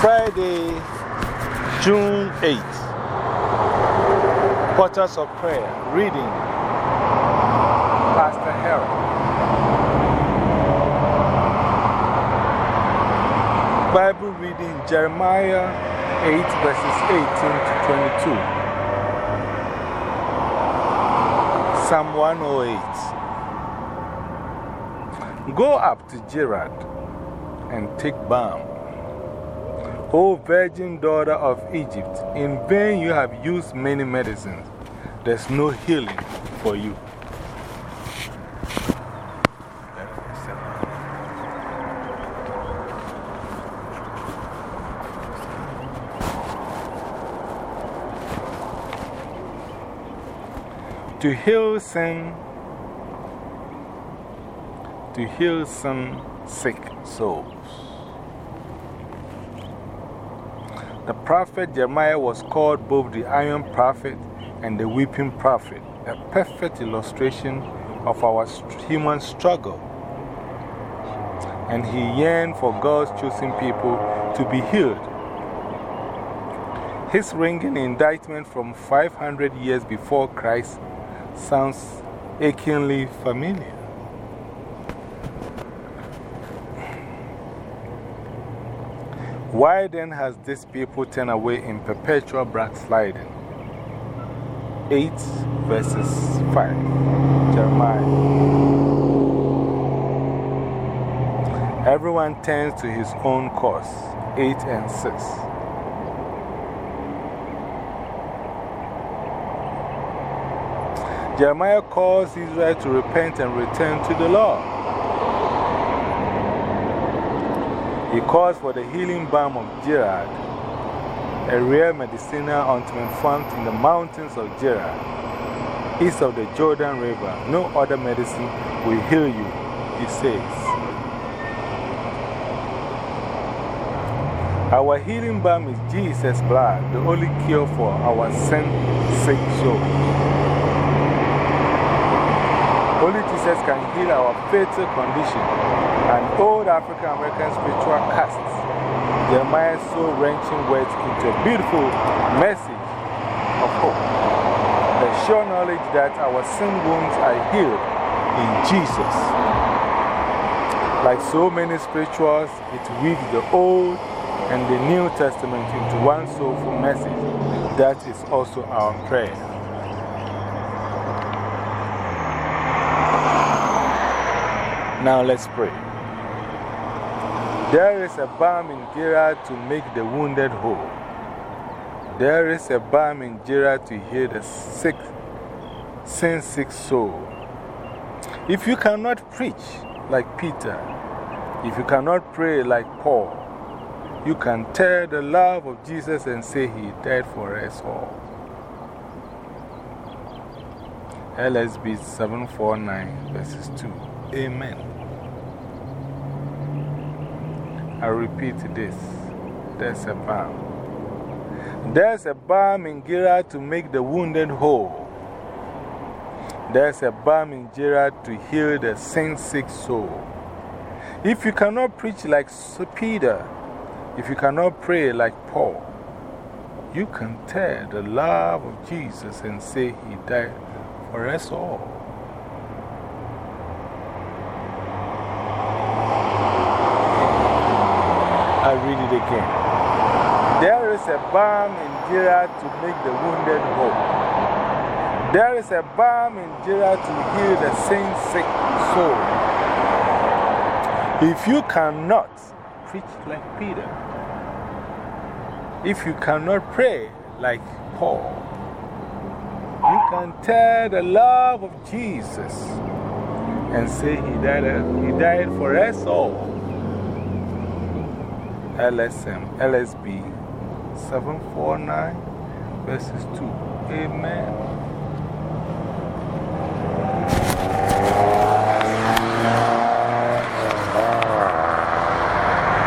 Friday, June 8th. Portals of Prayer. Reading Pastor Harold. Bible reading Jeremiah 8 verses 18 to 22. Psalm 108. Go up to Gilead and take balm. O virgin daughter of Egypt, in vain you have used many medicines. There's no healing for you. To heal sin, to heal some sick souls. The prophet Jeremiah was called both the iron prophet and the weeping prophet, a perfect illustration of our human struggle. And he yearned for God's chosen people to be healed. His ringing indictment from 500 years before Christ sounds achingly familiar. Why then has this people turned away in perpetual backsliding? 8 verses 5. Jeremiah. Everyone turns to his own course. 8 and 6. Jeremiah calls Israel to repent and return to the Lord. He calls for the healing balm of Gilead, a rare medicinal ointment found in the mountains of Gilead, east of the Jordan River. No other medicine will heal you, he says. Our healing balm is Jesus' blood, the only cure for our sin sick. Jesus can heal our fatal condition an old African American spiritual cast Jeremiah's soul wrenching words into a beautiful message of hope. The sure knowledge that our sin wounds are healed in Jesus. Like so many spirituals, it weaves the Old and the New Testament into one soulful message. That is also our prayer. Now let's pray. There is a balm in Gilead to make the wounded whole. There is a balm in Gilead to heal the sick, sin sick soul. If you cannot preach like Peter, if you cannot pray like Paul, you can tell the love of Jesus and say He died for us all. LSB 749 verses 2. Amen. I repeat this there's a balm. There's a balm in Gilead to make the wounded whole. There's a balm in Gilead to heal the sin sick soul. If you cannot preach like Peter, if you cannot pray like Paul, you can tell the love of Jesus and say He died for us all. It again. There is a balm in Gilead to make the wounded whole. There is a balm in Gilead to heal the sin sick soul. If you cannot preach like Peter, if you cannot pray like Paul, you can tell the love of Jesus and say he died, he died for us all. LSM, LSB 749 verses 2. Amen.